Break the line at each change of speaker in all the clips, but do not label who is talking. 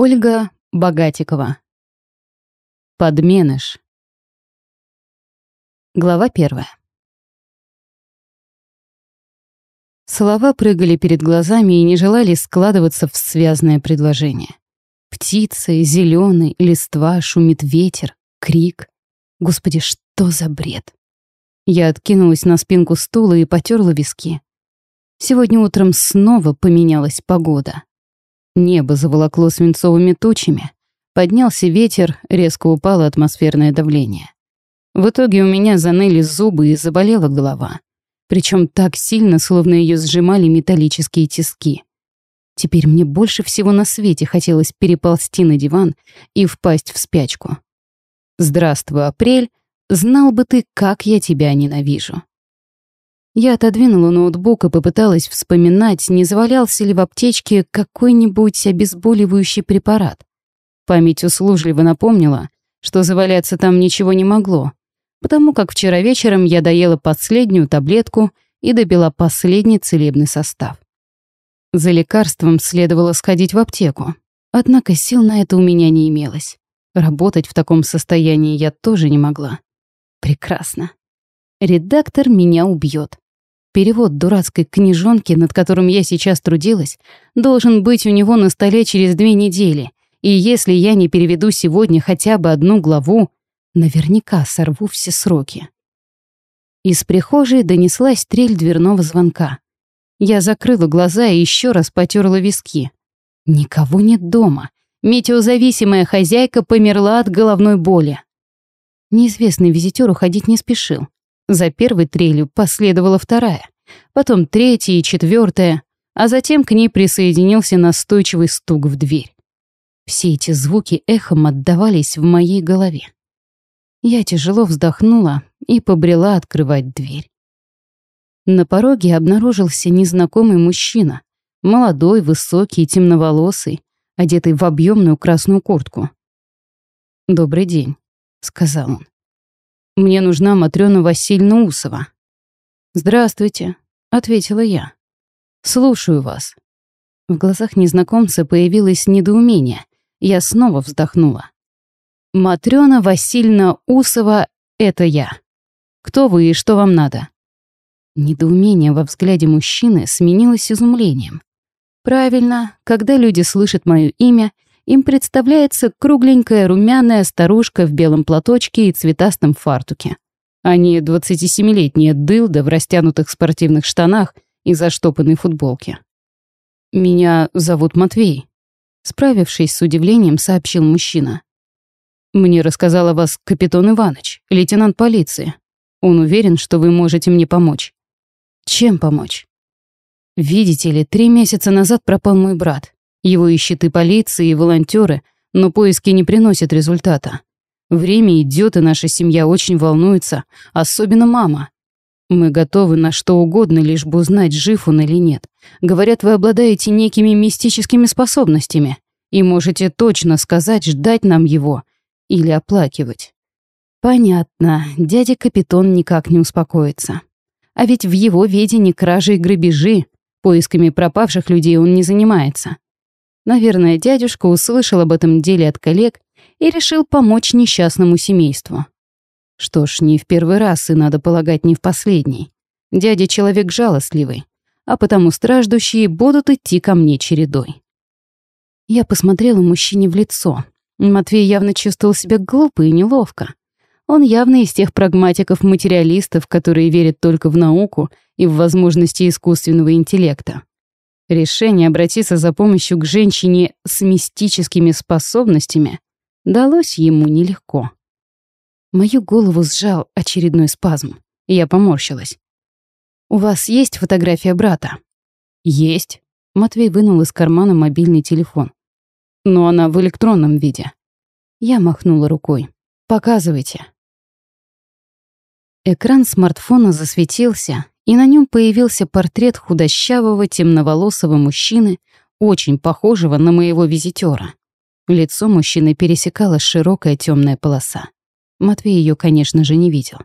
Ольга Богатикова. Подменыш. Глава первая. Слова прыгали перед глазами и не желали складываться в связное предложение. Птицы, зеленый, листва, шумит ветер, крик. Господи, что за бред? Я откинулась на спинку стула и потерла виски. Сегодня утром снова поменялась погода. Небо заволокло свинцовыми тучами. Поднялся ветер, резко упало атмосферное давление. В итоге у меня заныли зубы и заболела голова. Причем так сильно, словно ее сжимали металлические тиски. Теперь мне больше всего на свете хотелось переползти на диван и впасть в спячку. «Здравствуй, апрель, знал бы ты, как я тебя ненавижу». Я отодвинула ноутбук и попыталась вспоминать, не завалялся ли в аптечке какой-нибудь обезболивающий препарат. Память услужливо напомнила, что заваляться там ничего не могло, потому как вчера вечером я доела последнюю таблетку и допила последний целебный состав. За лекарством следовало сходить в аптеку, однако сил на это у меня не имелось. Работать в таком состоянии я тоже не могла. Прекрасно. Редактор меня убьет. Перевод дурацкой книжонки, над которым я сейчас трудилась, должен быть у него на столе через две недели, и если я не переведу сегодня хотя бы одну главу, наверняка сорву все сроки. Из прихожей донеслась трель дверного звонка. Я закрыла глаза и еще раз потерла виски. Никого нет дома. Метеозависимая хозяйка померла от головной боли. Неизвестный визитер уходить не спешил. За первой трелью последовала вторая, потом третья и четвертая, а затем к ней присоединился настойчивый стук в дверь. Все эти звуки эхом отдавались в моей голове. Я тяжело вздохнула и побрела открывать дверь. На пороге обнаружился незнакомый мужчина, молодой, высокий, темноволосый, одетый в объемную красную куртку. «Добрый день», — сказал он. Мне нужна Матрёна Васильевна Усова». «Здравствуйте», — ответила я. «Слушаю вас». В глазах незнакомца появилось недоумение. Я снова вздохнула. «Матрёна Васильевна Усова — это я. Кто вы и что вам надо?» Недоумение во взгляде мужчины сменилось изумлением. Правильно, когда люди слышат моё имя — им представляется кругленькая румяная старушка в белом платочке и цветастом фартуке. А не 27-летняя дылда в растянутых спортивных штанах и заштопанной футболке. «Меня зовут Матвей», — справившись с удивлением, сообщил мужчина. «Мне рассказал о вас капитан Иваныч, лейтенант полиции. Он уверен, что вы можете мне помочь». «Чем помочь?» «Видите ли, три месяца назад пропал мой брат. Его ищет и полиция, и волонтеры, но поиски не приносят результата. Время идет, и наша семья очень волнуется, особенно мама. Мы готовы на что угодно, лишь бы узнать, жив он или нет. Говорят, вы обладаете некими мистическими способностями и можете точно сказать, ждать нам его или оплакивать. Понятно, дядя Капитон никак не успокоится. А ведь в его ведении кражи и грабежи, поисками пропавших людей он не занимается. Наверное, дядюшка услышал об этом деле от коллег и решил помочь несчастному семейству. Что ж, не в первый раз и, надо полагать, не в последний. Дядя человек жалостливый, а потому страждущие будут идти ко мне чередой. Я посмотрела мужчине в лицо. Матвей явно чувствовал себя глупо и неловко. Он явно из тех прагматиков-материалистов, которые верят только в науку и в возможности искусственного интеллекта. Решение обратиться за помощью к женщине с мистическими способностями далось ему нелегко. Мою голову сжал очередной спазм. Я поморщилась. «У вас есть фотография брата?» «Есть». Матвей вынул из кармана мобильный телефон. «Но она в электронном виде». Я махнула рукой. «Показывайте». Экран смартфона засветился, и на нем появился портрет худощавого темноволосого мужчины, очень похожего на моего визитера. Лицо мужчины пересекала широкая темная полоса. Матвей ее, конечно же, не видел.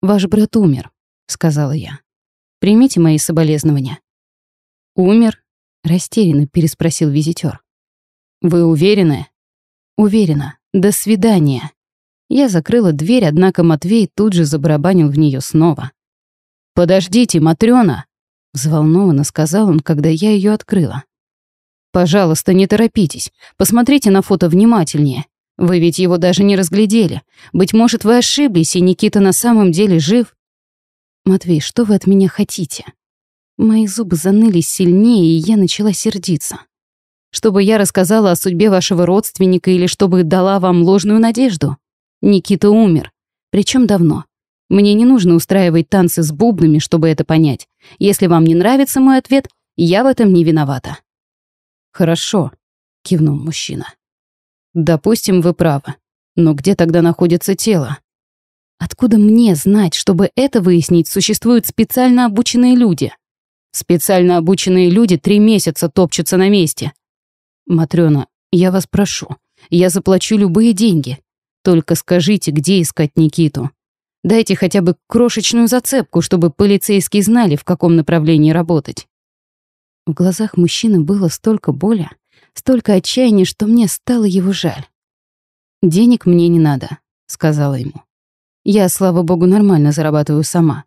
«Ваш брат умер», — сказала я. «Примите мои соболезнования». «Умер?» — растерянно переспросил визитер. Вы уверены? Уверена. До свидания. Я закрыла дверь, однако Матвей тут же забарабанил в нее снова. «Подождите, Матрёна!» — взволнованно сказал он, когда я ее открыла. «Пожалуйста, не торопитесь. Посмотрите на фото внимательнее. Вы ведь его даже не разглядели. Быть может, вы ошиблись, и Никита на самом деле жив?» «Матвей, что вы от меня хотите?» Мои зубы заныли сильнее, и я начала сердиться. «Чтобы я рассказала о судьбе вашего родственника или чтобы дала вам ложную надежду? Никита умер. Причем давно. Мне не нужно устраивать танцы с бубнами, чтобы это понять. Если вам не нравится мой ответ, я в этом не виновата». «Хорошо», — кивнул мужчина. «Допустим, вы правы. Но где тогда находится тело?» «Откуда мне знать, чтобы это выяснить, существуют специально обученные люди?» «Специально обученные люди три месяца топчутся на месте». «Матрёна, я вас прошу, я заплачу любые деньги. Только скажите, где искать Никиту. Дайте хотя бы крошечную зацепку, чтобы полицейские знали, в каком направлении работать. В глазах мужчины было столько боли, столько отчаяния, что мне стало его жаль. «Денег мне не надо», — сказала ему. «Я, слава богу, нормально зарабатываю сама.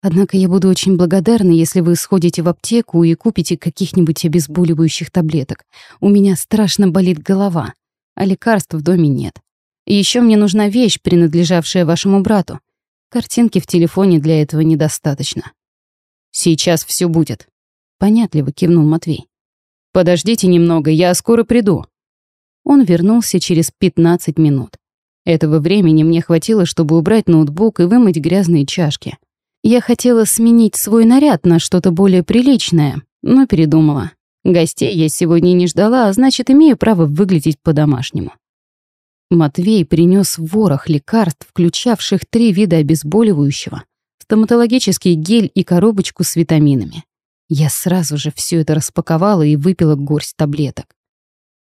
Однако я буду очень благодарна, если вы сходите в аптеку и купите каких-нибудь обезболивающих таблеток. У меня страшно болит голова, а лекарств в доме нет. Еще мне нужна вещь, принадлежавшая вашему брату. Картинки в телефоне для этого недостаточно. Сейчас все будет. Понятливо кивнул Матвей. Подождите немного, я скоро приду. Он вернулся через 15 минут. Этого времени мне хватило, чтобы убрать ноутбук и вымыть грязные чашки. Я хотела сменить свой наряд на что-то более приличное, но передумала. Гостей я сегодня не ждала, а значит, имею право выглядеть по-домашнему. Матвей принес ворох лекарств, включавших три вида обезболивающего, стоматологический гель и коробочку с витаминами. Я сразу же все это распаковала и выпила горсть таблеток.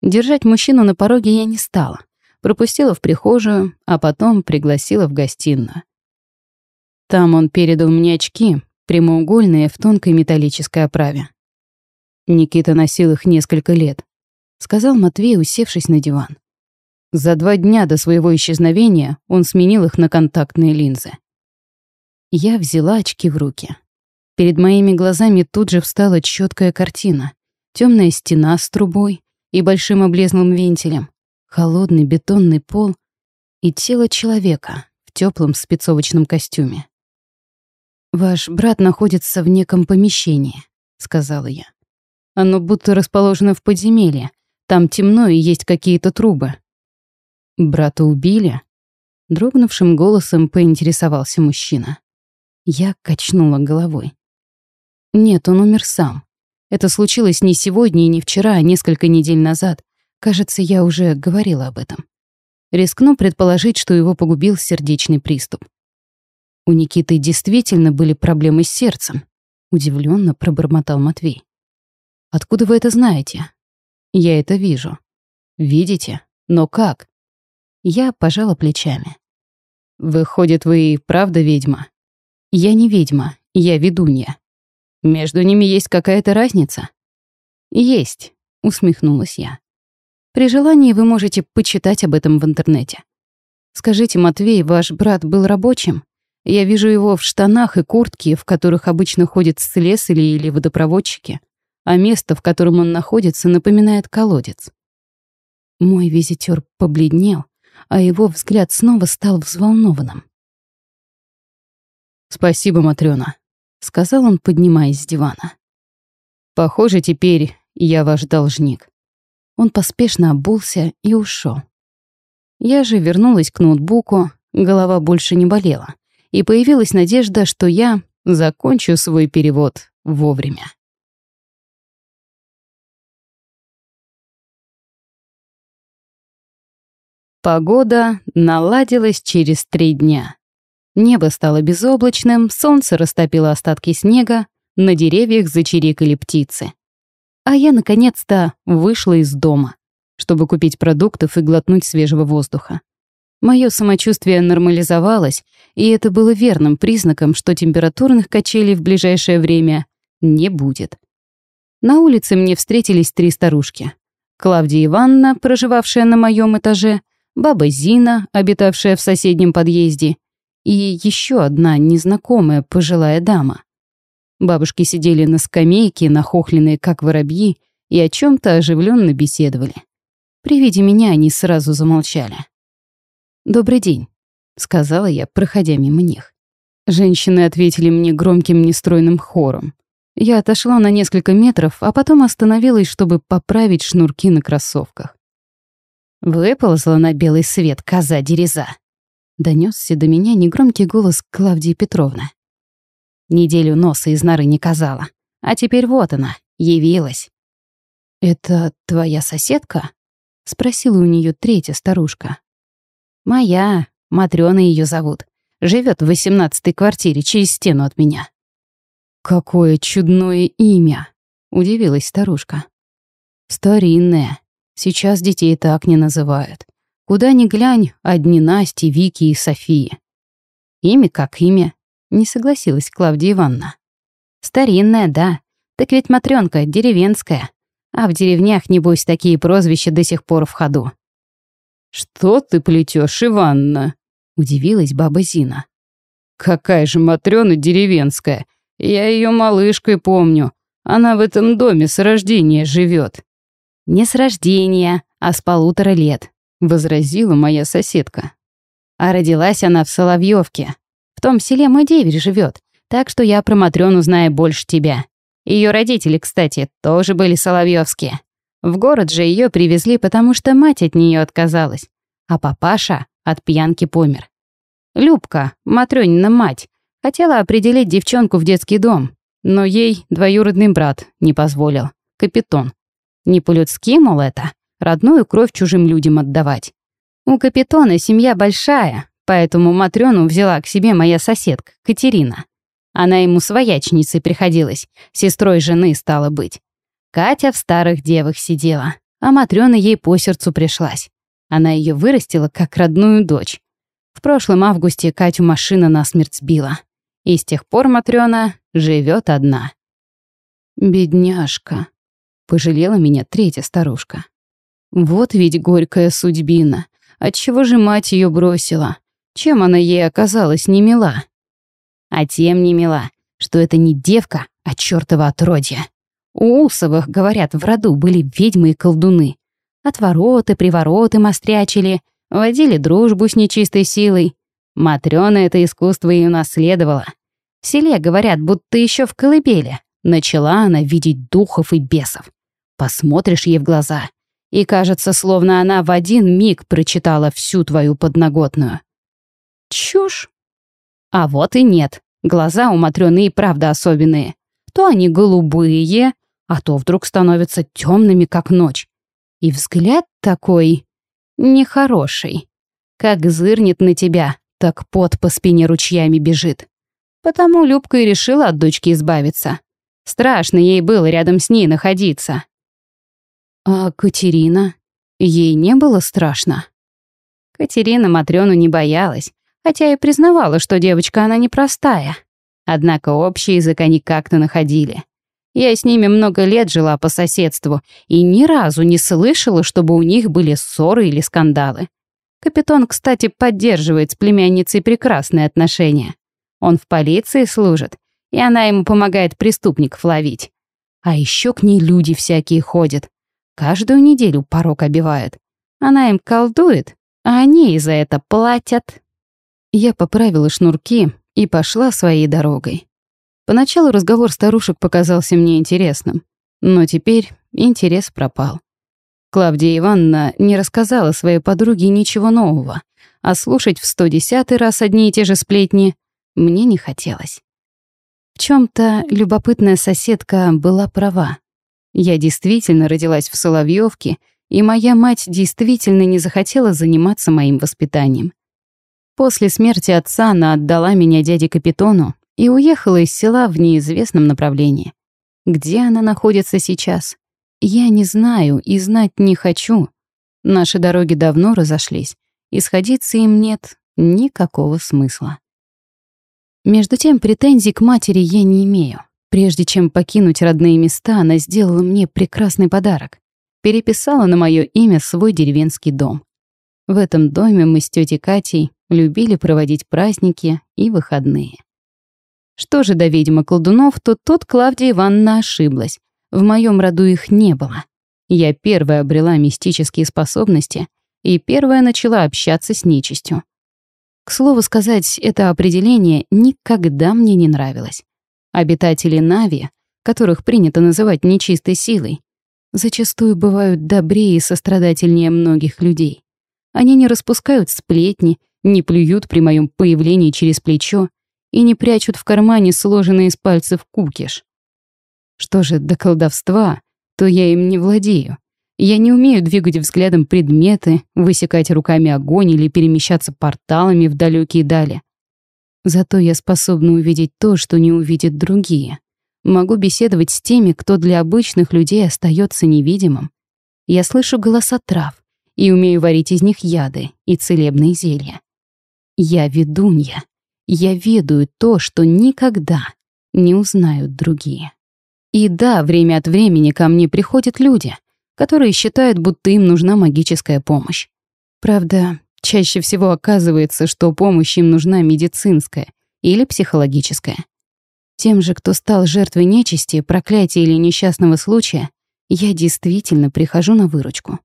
Держать мужчину на пороге я не стала. Пропустила в прихожую, а потом пригласила в гостиную. Там он передал мне очки, прямоугольные в тонкой металлической оправе. Никита носил их несколько лет, сказал Матвей, усевшись на диван. За два дня до своего исчезновения он сменил их на контактные линзы. Я взяла очки в руки. Перед моими глазами тут же встала четкая картина. Темная стена с трубой и большим облезлым вентилем, холодный бетонный пол и тело человека в теплом спецовочном костюме. «Ваш брат находится в неком помещении», — сказала я. «Оно будто расположено в подземелье. Там темно и есть какие-то трубы. «Брата убили?» Дрогнувшим голосом поинтересовался мужчина. Я качнула головой. «Нет, он умер сам. Это случилось не сегодня и не вчера, а несколько недель назад. Кажется, я уже говорила об этом. Рискну предположить, что его погубил сердечный приступ. У Никиты действительно были проблемы с сердцем. Удивленно пробормотал Матвей. «Откуда вы это знаете?» «Я это вижу». «Видите? Но как?» Я пожала плечами. «Выходит, вы и правда ведьма?» «Я не ведьма, я ведунья. Между ними есть какая-то разница?» «Есть», — усмехнулась я. «При желании вы можете почитать об этом в интернете. Скажите, Матвей, ваш брат был рабочим? Я вижу его в штанах и куртке, в которых обычно ходят слесари или водопроводчики, а место, в котором он находится, напоминает колодец». Мой визитер побледнел, а его взгляд снова стал взволнованным. «Спасибо, Матрёна», — сказал он, поднимаясь с дивана. «Похоже, теперь я ваш должник». Он поспешно обулся и ушел. Я же вернулась к ноутбуку, голова больше не болела, и появилась надежда, что я закончу свой перевод вовремя. Погода наладилась через три дня. Небо стало безоблачным, солнце растопило остатки снега, на деревьях зачирикали птицы. А я, наконец-то, вышла из дома, чтобы купить продуктов и глотнуть свежего воздуха. Мое самочувствие нормализовалось, и это было верным признаком, что температурных качелей в ближайшее время не будет. На улице мне встретились три старушки. Клавдия Ивановна, проживавшая на моем этаже, баба Зина, обитавшая в соседнем подъезде, и еще одна незнакомая пожилая дама. Бабушки сидели на скамейке, нахохленные как воробьи, и о чем то оживленно беседовали. При виде меня они сразу замолчали. «Добрый день», — сказала я, проходя мимо них. Женщины ответили мне громким нестройным хором. Я отошла на несколько метров, а потом остановилась, чтобы поправить шнурки на кроссовках. Выползла на белый свет коза дереза. Донесся до меня негромкий голос Клавдии Петровны. Неделю носа из норы не казала, а теперь вот она, явилась. «Это твоя соседка?» — спросила у нее третья старушка. «Моя, Матрёна ее зовут. Живет в восемнадцатой квартире через стену от меня». «Какое чудное имя!» — удивилась старушка. «Старинное. Сейчас детей так не называют. Куда ни глянь, одни Насти, Вики и Софии. Имя как имя, не согласилась Клавдия Ивановна. Старинное, да. Так ведь Матрёнка деревенская. А в деревнях, небось, такие прозвища до сих пор в ходу. «Что ты плетёшь, Иванна?» — удивилась баба Зина. «Какая же Матрёна деревенская! Я ее малышкой помню. Она в этом доме с рождения живет. «Не с рождения, а с полутора лет», — возразила моя соседка. А родилась она в Соловьевке. В том селе мой деверь живет, так что я про Матрёну знаю больше тебя. Ее родители, кстати, тоже были Соловьевские. В город же ее привезли, потому что мать от нее отказалась, а папаша от пьянки помер. Любка, Матрёнина мать, Хотела определить девчонку в детский дом, но ей двоюродный брат не позволил. Капитон. Не по-людски, мол, это. Родную кровь чужим людям отдавать. У Капитона семья большая, поэтому Матрёну взяла к себе моя соседка, Катерина. Она ему своячницей приходилась, сестрой жены стала быть. Катя в старых девах сидела, а Матрёна ей по сердцу пришлась. Она ее вырастила как родную дочь. В прошлом августе Катю машина насмерть сбила. И с тех пор Матрёна живет одна. «Бедняжка», — пожалела меня третья старушка. «Вот ведь горькая судьбина. Отчего же мать ее бросила? Чем она ей оказалась не мила?» «А тем не мила, что это не девка, а чёртова отродье. У Усовых, говорят, в роду были ведьмы и колдуны. Отвороты, привороты мострячили, водили дружбу с нечистой силой, Матрёна это искусство и унаследовала. В селе говорят, будто еще в колыбели. Начала она видеть духов и бесов. Посмотришь ей в глаза, и кажется, словно она в один миг прочитала всю твою подноготную. Чушь. А вот и нет. Глаза у Матрёны и правда особенные. То они голубые, а то вдруг становятся темными, как ночь. И взгляд такой нехороший. Как зырнет на тебя, так пот по спине ручьями бежит. Потому Любка и решила от дочки избавиться. Страшно ей было рядом с ней находиться. А Катерина? Ей не было страшно? Катерина Матрёну не боялась, хотя и признавала, что девочка она непростая. Однако общий язык они как-то находили. Я с ними много лет жила по соседству и ни разу не слышала, чтобы у них были ссоры или скандалы. Капитон, кстати, поддерживает с племянницей прекрасные отношения. Он в полиции служит, и она ему помогает преступников ловить. А еще к ней люди всякие ходят. Каждую неделю порог обивают. Она им колдует, а они и за это платят. Я поправила шнурки и пошла своей дорогой. Поначалу разговор старушек показался мне интересным, но теперь интерес пропал. Клавдия Ивановна не рассказала своей подруге ничего нового, а слушать в 110 раз одни и те же сплетни мне не хотелось. В чем то любопытная соседка была права. Я действительно родилась в Соловьевке, и моя мать действительно не захотела заниматься моим воспитанием. После смерти отца она отдала меня дяде Капитону и уехала из села в неизвестном направлении. Где она находится сейчас, я не знаю и знать не хочу. Наши дороги давно разошлись, и сходиться им нет никакого смысла. Между тем, претензий к матери я не имею. Прежде чем покинуть родные места, она сделала мне прекрасный подарок. переписала на мое имя свой деревенский дом. В этом доме мы с тетей Катей любили проводить праздники и выходные. Что же до ведьмы колдунов, то тут Клавдия Ивановна ошиблась. В моем роду их не было. Я первая обрела мистические способности и первая начала общаться с нечистью. К слову сказать, это определение никогда мне не нравилось. Обитатели Нави, которых принято называть нечистой силой, зачастую бывают добрее и сострадательнее многих людей. Они не распускают сплетни, не плюют при моем появлении через плечо и не прячут в кармане сложенные из пальцев кукиш. Что же до колдовства, то я им не владею. Я не умею двигать взглядом предметы, высекать руками огонь или перемещаться порталами в далекие дали. Зато я способна увидеть то, что не увидят другие. Могу беседовать с теми, кто для обычных людей остается невидимым. Я слышу голоса трав и умею варить из них яды и целебные зелья. Я ведунья. Я ведаю то, что никогда не узнают другие. И да, время от времени ко мне приходят люди, которые считают, будто им нужна магическая помощь. Правда, чаще всего оказывается, что помощь им нужна медицинская или психологическая. Тем же, кто стал жертвой нечисти, проклятия или несчастного случая, я действительно прихожу на выручку.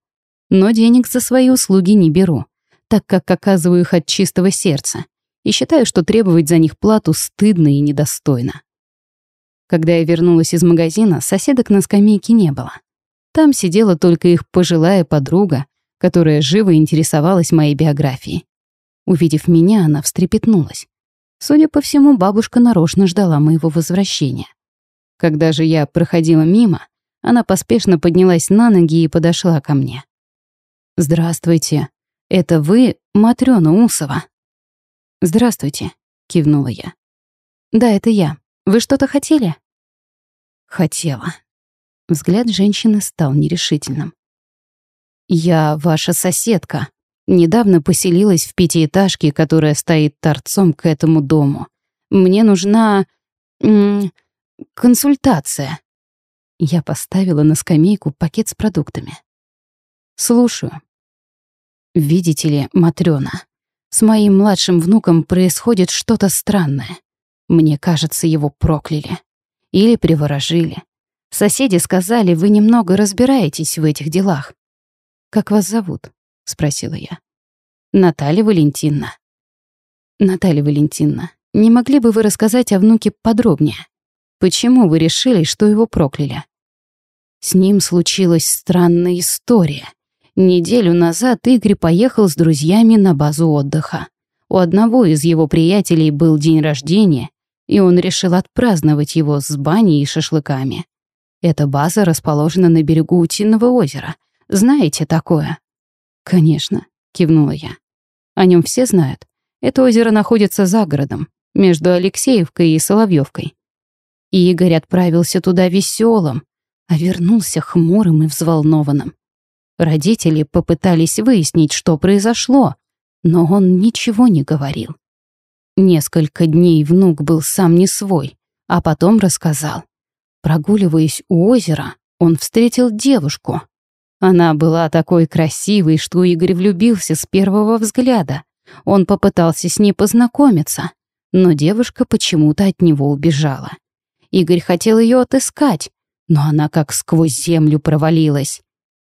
Но денег за свои услуги не беру, так как оказываю их от чистого сердца и считаю, что требовать за них плату стыдно и недостойно. Когда я вернулась из магазина, соседок на скамейке не было. Там сидела только их пожилая подруга, которая живо интересовалась моей биографией. Увидев меня, она встрепетнулась. Судя по всему, бабушка нарочно ждала моего возвращения. Когда же я проходила мимо, она поспешно поднялась на ноги и подошла ко мне. «Здравствуйте. Это вы, Матрёна Усова?» «Здравствуйте», — кивнула я. «Да, это я. Вы что-то хотели?» «Хотела». Взгляд женщины стал нерешительным. «Я ваша соседка», Недавно поселилась в пятиэтажке, которая стоит торцом к этому дому. Мне нужна... М -м, консультация. Я поставила на скамейку пакет с продуктами. Слушаю. Видите ли, Матрёна, с моим младшим внуком происходит что-то странное. Мне кажется, его прокляли. Или приворожили. Соседи сказали, вы немного разбираетесь в этих делах. Как вас зовут? — спросила я. «Наталья Валентиновна». «Наталья Валентиновна, не могли бы вы рассказать о внуке подробнее? Почему вы решили, что его прокляли?» С ним случилась странная история. Неделю назад Игорь поехал с друзьями на базу отдыха. У одного из его приятелей был день рождения, и он решил отпраздновать его с баней и шашлыками. Эта база расположена на берегу Утиного озера. Знаете такое? «Конечно», — кивнула я. «О нем все знают. Это озеро находится за городом, между Алексеевкой и Соловьевкой. Игорь отправился туда веселым, а вернулся хмурым и взволнованным. Родители попытались выяснить, что произошло, но он ничего не говорил. Несколько дней внук был сам не свой, а потом рассказал. Прогуливаясь у озера, он встретил девушку, она была такой красивой, что Игорь влюбился с первого взгляда. Он попытался с ней познакомиться, но девушка почему-то от него убежала. Игорь хотел ее отыскать, но она как сквозь землю провалилась.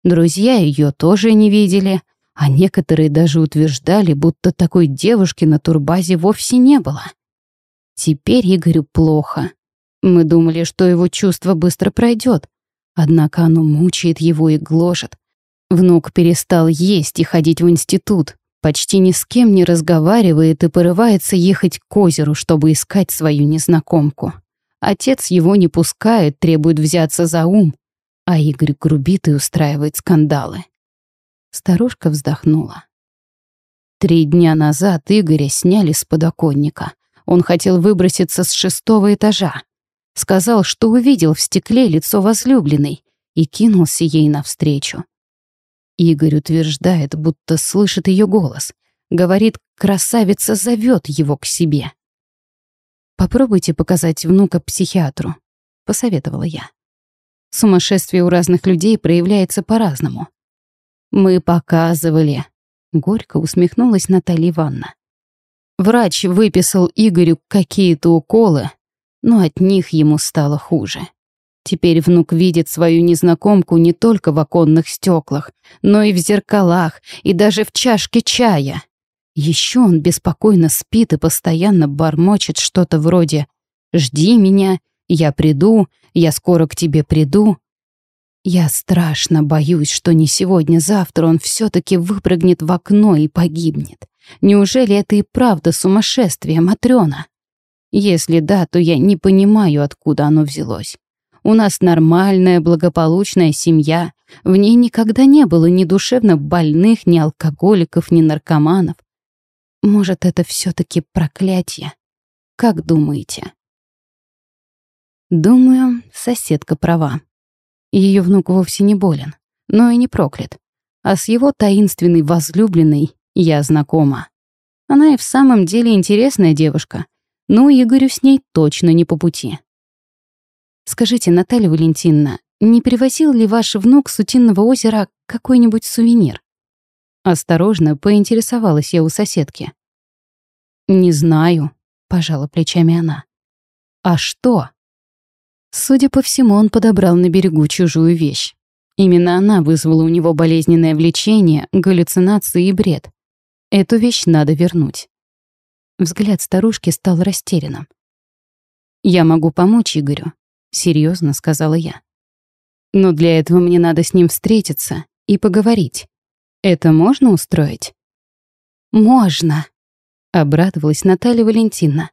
Друзья ее тоже не видели, а некоторые даже утверждали, будто такой девушки на турбазе вовсе не было. Теперь Игорю плохо. Мы думали, что его чувство быстро пройдет, Однако оно мучает его и гложет. Внук перестал есть и ходить в институт, почти ни с кем не разговаривает и порывается ехать к озеру, чтобы искать свою незнакомку. Отец его не пускает, требует взяться за ум, а Игорь грубит и устраивает скандалы. Старушка вздохнула. Три дня назад Игоря сняли с подоконника. Он хотел выброситься с шестого этажа. Сказал, что увидел в стекле лицо возлюбленной и кинулся ей навстречу. Игорь утверждает, будто слышит ее голос. Говорит, красавица зовет его к себе. «Попробуйте показать внука психиатру», — посоветовала я. Сумасшествие у разных людей проявляется по-разному. Мы показывали. Горько усмехнулась Наталья Ивановна. Врач выписал Игорю какие-то уколы, но от них ему стало хуже. Теперь внук видит свою незнакомку не только в оконных стеклах, но и в зеркалах, и даже в чашке чая. Еще он беспокойно спит и постоянно бормочет что-то вроде «Жди меня, я приду, я скоро к тебе приду». Я страшно боюсь, что не сегодня-завтра он все таки выпрыгнет в окно и погибнет. Неужели это и правда сумасшествие, Матрёна? Если да, то я не понимаю, откуда оно взялось. У нас нормальная, благополучная семья. В ней никогда не было ни душевно больных, ни алкоголиков, ни наркоманов. Может, это все таки проклятие? Как думаете? Думаю, соседка права. Ее внук вовсе не болен, но и не проклят. А с его таинственной возлюбленной я знакома. Она и в самом деле интересная девушка, но Игорю с ней точно не по пути. Скажите, Наталья Валентиновна, не привозил ли ваш внук с Утиного озера какой-нибудь сувенир? Осторожно поинтересовалась я у соседки. «Не знаю», — пожала плечами она. «А что?» Судя по всему, он подобрал на берегу чужую вещь. Именно она вызвала у него болезненное влечение, галлюцинации и бред. Эту вещь надо вернуть. Взгляд старушки стал растерянным. «Я могу помочь Игорю», — серьезно сказала я. «Но для этого мне надо с ним встретиться и поговорить. Это можно устроить?» «Можно», — обрадовалась Наталья Валентиновна.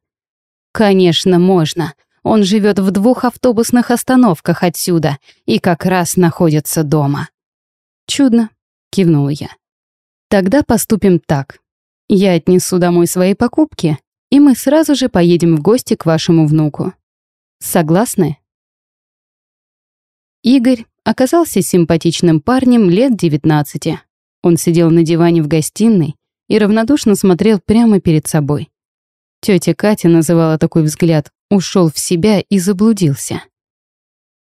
«Конечно, можно. Он живет в двух автобусных остановках отсюда и как раз находится дома». «Чудно», — кивнула я. Тогда поступим так. Я отнесу домой свои покупки, и мы сразу же поедем в гости к вашему внуку. Согласны? Игорь оказался симпатичным парнем лет 19. Он сидел на диване в гостиной и равнодушно смотрел прямо перед собой. Тетя Катя называла такой взгляд «ушел в себя и заблудился».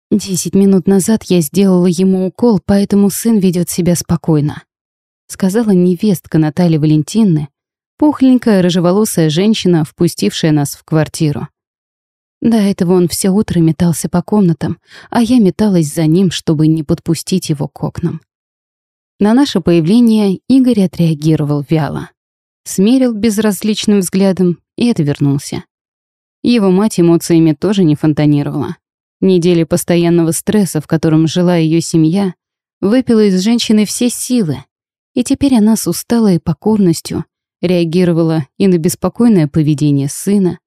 Десять минут назад я сделала ему укол, поэтому сын ведет себя спокойно сказала невестка Натальи Валентинны, пухленькая рыжеволосая женщина, впустившая нас в квартиру. До этого он все утро метался по комнатам, а я металась за ним, чтобы не подпустить его к окнам. На наше появление Игорь отреагировал вяло. Смерил безразличным взглядом и отвернулся. Его мать эмоциями тоже не фонтанировала. Недели постоянного стресса, в котором жила ее семья, выпила из женщины все силы, и теперь она с усталой покорностью реагировала и на беспокойное поведение сына,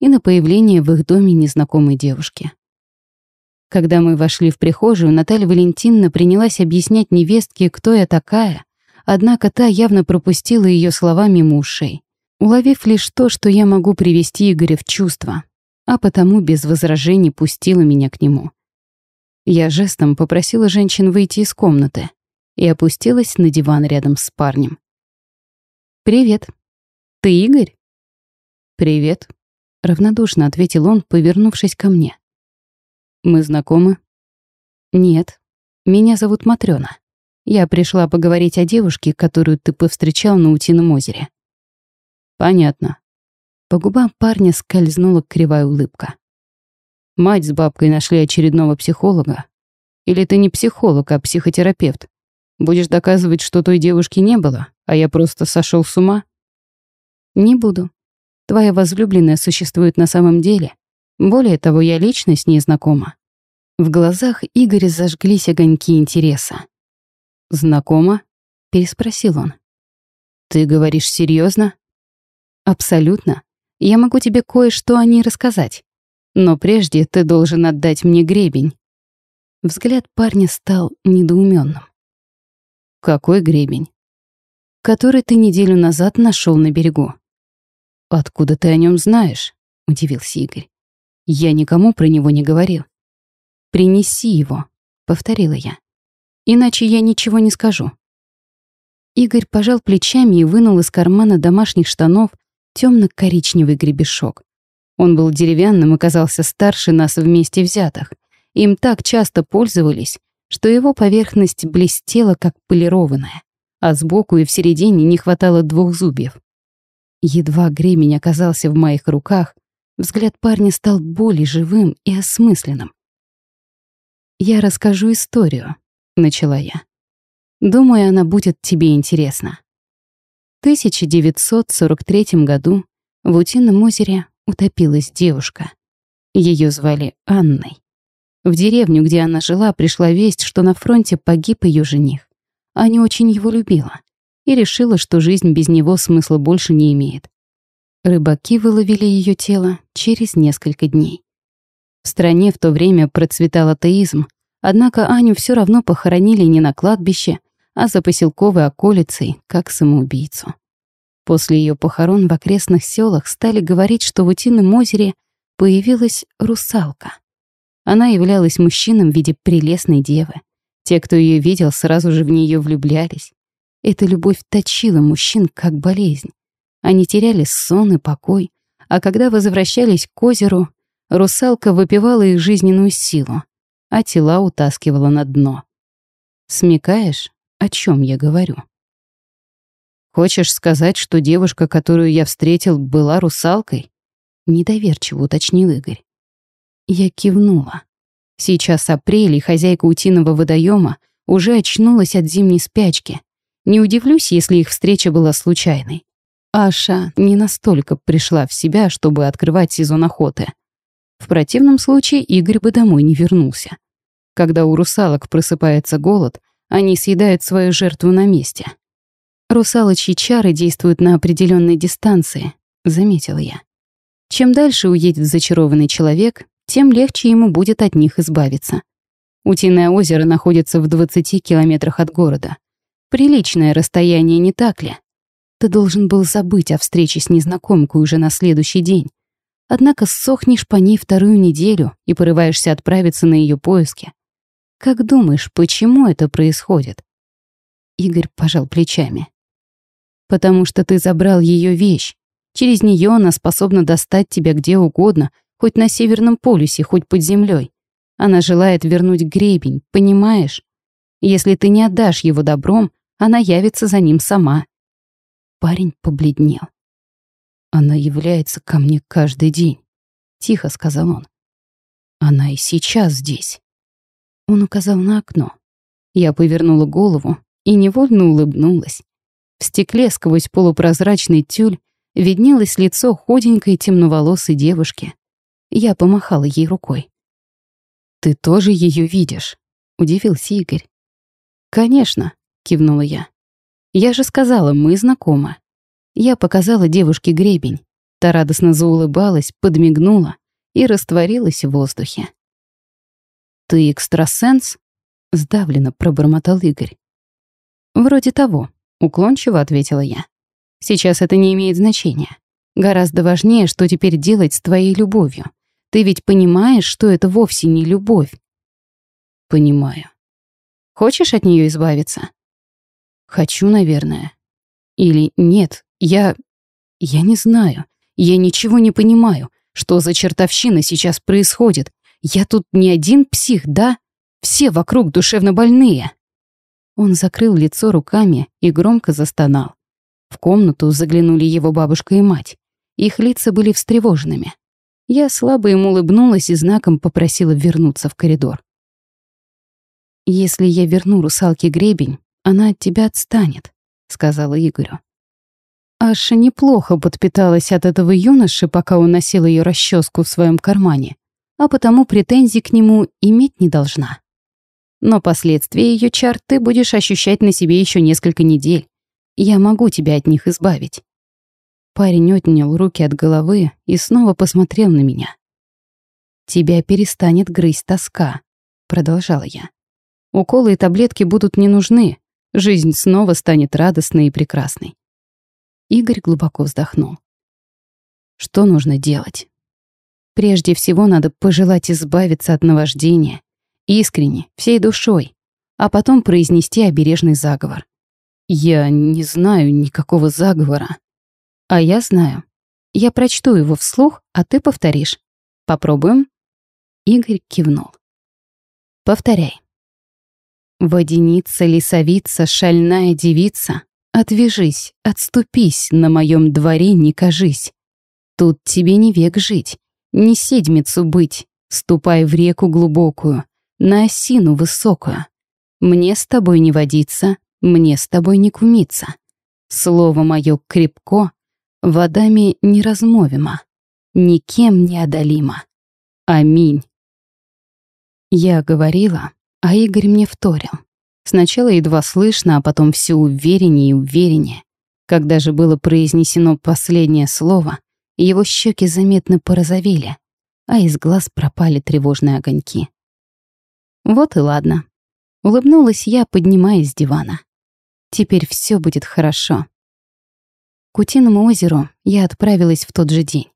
и на появление в их доме незнакомой девушки. Когда мы вошли в прихожую, Наталья Валентиновна принялась объяснять невестке, кто я такая, однако та явно пропустила ее слова мимо ушей, уловив лишь то, что я могу привести Игоря в чувство, а потому без возражений пустила меня к нему. Я жестом попросила женщин выйти из комнаты, и опустилась на диван рядом с парнем. «Привет. Ты Игорь?» «Привет», — равнодушно ответил он, повернувшись ко мне. «Мы знакомы?» «Нет. Меня зовут Матрёна. Я пришла поговорить о девушке, которую ты повстречал на Утином озере». «Понятно». По губам парня скользнула кривая улыбка. «Мать с бабкой нашли очередного психолога. Или ты не психолог, а психотерапевт?» Будешь доказывать, что той девушки не было, а я просто сошел с ума? Не буду. Твоя возлюбленная существует на самом деле. Более того, я лично с ней знакома. В глазах Игоря зажглись огоньки интереса. «Знакома?» — переспросил он. «Ты говоришь серьезно? «Абсолютно. Я могу тебе кое-что о ней рассказать. Но прежде ты должен отдать мне гребень». Взгляд парня стал недоуменным. «Какой гребень?» «Который ты неделю назад нашел на берегу». «Откуда ты о нем знаешь?» — удивился Игорь. «Я никому про него не говорил». «Принеси его», — повторила я. «Иначе я ничего не скажу». Игорь пожал плечами и вынул из кармана домашних штанов темно-коричневый гребешок. Он был деревянным и казался старше нас вместе взятых, Им так часто пользовались, что его поверхность блестела, как полированная, а сбоку и в середине не хватало двух зубьев. Едва гребень оказался в моих руках, взгляд парня стал более живым и осмысленным. «Я расскажу историю», — начала я. «Думаю, она будет тебе интересна». В 1943 году в Утином озере утопилась девушка. Ее звали Анной. В деревню, где она жила, пришла весть, что на фронте погиб ее жених. Аня очень его любила и решила, что жизнь без него смысла больше не имеет. Рыбаки выловили ее тело через несколько дней. В стране в то время процветал атеизм, однако Аню все равно похоронили не на кладбище, а за поселковой околицей, как самоубийцу. После ее похорон в окрестных селах стали говорить, что в Утином озере появилась русалка. Она являлась мужчином в виде прелестной девы. Те, кто ее видел, сразу же в нее влюблялись. Эта любовь точила мужчин как болезнь. Они теряли сон и покой, а когда возвращались к озеру, русалка выпивала их жизненную силу, а тела утаскивала на дно. Смекаешь, о чем я говорю? Хочешь сказать, что девушка, которую я встретил, была русалкой? Недоверчиво уточнил Игорь. Я кивнула. Сейчас апрель, и хозяйка утиного водоема уже очнулась от зимней спячки. Не удивлюсь, если их встреча была случайной. Аша не настолько пришла в себя, чтобы открывать сезон охоты. В противном случае Игорь бы домой не вернулся. Когда у русалок просыпается голод, они съедают свою жертву на месте. Русалочьи чары действуют на определенной дистанции, заметила я. Чем дальше уедет зачарованный человек, тем легче ему будет от них избавиться. Утиное озеро находится в 20 километрах от города. Приличное расстояние, не так ли? Ты должен был забыть о встрече с незнакомкой уже на следующий день. Однако сохнешь по ней вторую неделю и порываешься отправиться на ее поиски. Как думаешь, почему это происходит? Игорь пожал плечами. Потому что ты забрал ее вещь. Через нее она способна достать тебя где угодно, хоть на Северном полюсе, хоть под землей. Она желает вернуть гребень, понимаешь? Если ты не отдашь его добром, она явится за ним сама. Парень побледнел. Она является ко мне каждый день, тихо сказал он. Она и сейчас здесь. Он указал на окно. Я повернула голову и невольно улыбнулась. В стекле сквозь полупрозрачный тюль виднелось лицо худенькой темноволосой девушки. Я помахала ей рукой. «Ты тоже ее видишь?» — удивился Игорь. «Конечно», — кивнула я. «Я же сказала, мы знакомы». Я показала девушке гребень. Та радостно заулыбалась, подмигнула и растворилась в воздухе. «Ты экстрасенс?» — сдавленно пробормотал Игорь. «Вроде того», — уклончиво ответила я. «Сейчас это не имеет значения. Гораздо важнее, что теперь делать с твоей любовью. Ты ведь понимаешь, что это вовсе не любовь?» «Понимаю. Хочешь от нее избавиться?» «Хочу, наверное. Или нет, я... Я не знаю. Я ничего не понимаю. Что за чертовщина сейчас происходит? Я тут не один псих, да? Все вокруг душевно больные. Он закрыл лицо руками и громко застонал. В комнату заглянули его бабушка и мать. Их лица были встревоженными. Я слабо ему улыбнулась и знаком попросила вернуться в коридор. «Если я верну русалке гребень, она от тебя отстанет», — сказала Игорю. Аша неплохо подпиталась от этого юноши, пока он носил ее расческу в своем кармане, а потому претензий к нему иметь не должна. Но последствия ее чар ты будешь ощущать на себе еще несколько недель. Я могу тебя от них избавить. Парень отнял руки от головы и снова посмотрел на меня. «Тебя перестанет грызть тоска», — продолжала я. «Уколы и таблетки будут не нужны. Жизнь снова станет радостной и прекрасной». Игорь глубоко вздохнул. «Что нужно делать?» «Прежде всего надо пожелать избавиться от наваждения, Искренне, всей душой. А потом произнести обережный заговор. Я не знаю никакого заговора. А я знаю. Я прочту его вслух, а ты повторишь. Попробуем?» Игорь кивнул. Повторяй. Водяница, лесовица, шальная девица, Отвяжись, отступись, на моем дворе не кажись. Тут тебе не век жить, не седмицу быть, Ступай в реку глубокую, на осину высокую. Мне с тобой не водиться, мне с тобой не кумиться. Слово мое крепко, водами неразмовимо, никем не одолимо. Аминь. Я говорила, а Игорь мне вторил. Сначала едва слышно, а потом все увереннее и увереннее. Когда же было произнесено последнее слово, его щеки заметно порозовели, а из глаз пропали тревожные огоньки. Вот и ладно. Улыбнулась я, поднимаясь с дивана. Теперь все будет хорошо. К Утиному озеру я отправилась в тот же день.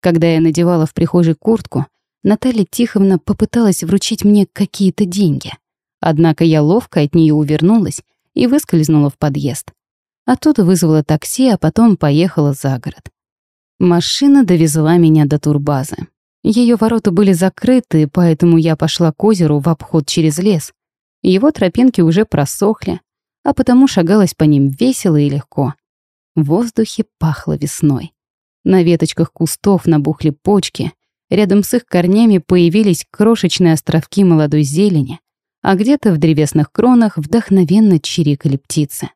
Когда я надевала в прихожей куртку, Наталья Тиховна попыталась вручить мне какие-то деньги — Однако я ловко от нее увернулась и выскользнула в подъезд. Оттуда вызвала такси, а потом поехала за город. Машина довезла меня до турбазы. Ее ворота были закрыты, поэтому я пошла к озеру в обход через лес. Его тропинки уже просохли, а потому шагалась по ним весело и легко. В воздухе пахло весной. На веточках кустов набухли почки, рядом с их корнями появились крошечные островки молодой зелени, а где-то в древесных кронах вдохновенно чирикали птицы.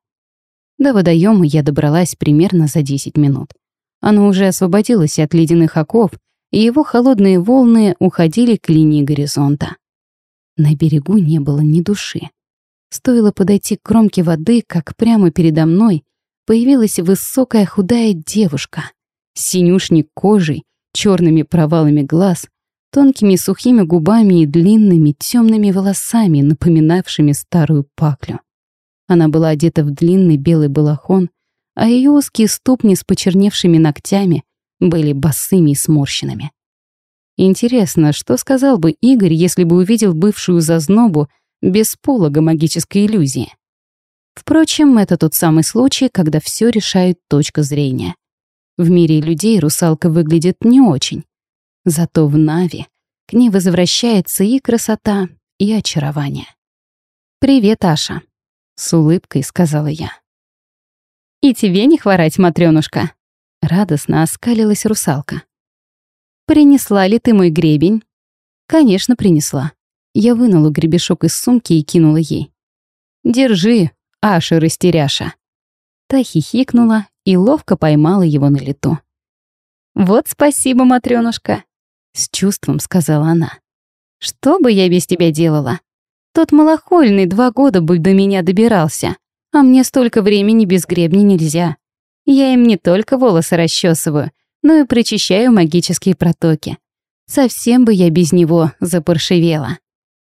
До водоема я добралась примерно за 10 минут. Оно уже освободилось от ледяных оков, и его холодные волны уходили к линии горизонта. На берегу не было ни души. Стоило подойти к кромке воды, как прямо передо мной появилась высокая худая девушка с синюшней кожей, черными провалами глаз тонкими сухими губами и длинными темными волосами, напоминавшими старую паклю. Она была одета в длинный белый балахон, а ее узкие ступни с почерневшими ногтями были босыми и сморщенными. Интересно, что сказал бы Игорь, если бы увидел бывшую зазнобу без полога магической иллюзии? Впрочем, это тот самый случай, когда все решает точка зрения. В мире людей русалка выглядит не очень. Зато в Нави к ней возвращается и красота, и очарование. «Привет, Аша», — с улыбкой сказала я. «И тебе не хворать, матрёнушка», — радостно оскалилась русалка. «Принесла ли ты мой гребень?» «Конечно, принесла». Я вынула гребешок из сумки и кинула ей. «Держи, Аша-растеряша». Та хихикнула и ловко поймала его на лету. «Вот спасибо, матрёнушка. С чувством сказала она. «Что бы я без тебя делала? Тот малохольный два года бы до меня добирался, а мне столько времени без гребня нельзя. Я им не только волосы расчесываю, но и причищаю магические протоки. Совсем бы я без него запоршевела.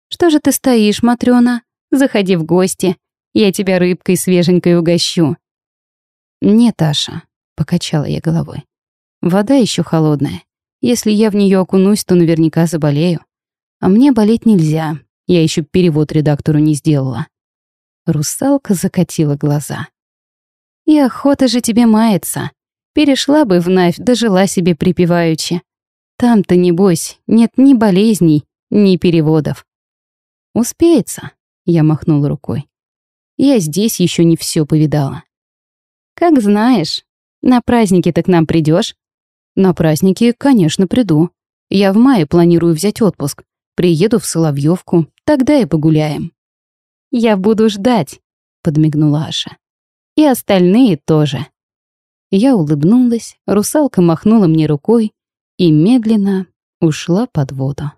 Что же ты стоишь, Матрёна? Заходи в гости, я тебя рыбкой свеженькой угощу». «Нет, Аша», — покачала я головой. «Вода еще холодная. Если я в нее окунусь, то наверняка заболею. А мне болеть нельзя. Я еще перевод редактору не сделала. Русалка закатила глаза. И охота же тебе мается. Перешла бы в Навь, дожила себе припеваючи. Там-то, небось, нет ни болезней, ни переводов. Успеется, я махнула рукой. Я здесь еще не все повидала. Как знаешь, на праздники ты к нам придешь? На праздники, конечно, приду. Я в мае планирую взять отпуск. Приеду в Соловьевку, тогда и погуляем. Я буду ждать, подмигнула Аша. И остальные тоже. Я улыбнулась, русалка махнула мне рукой и медленно ушла под воду.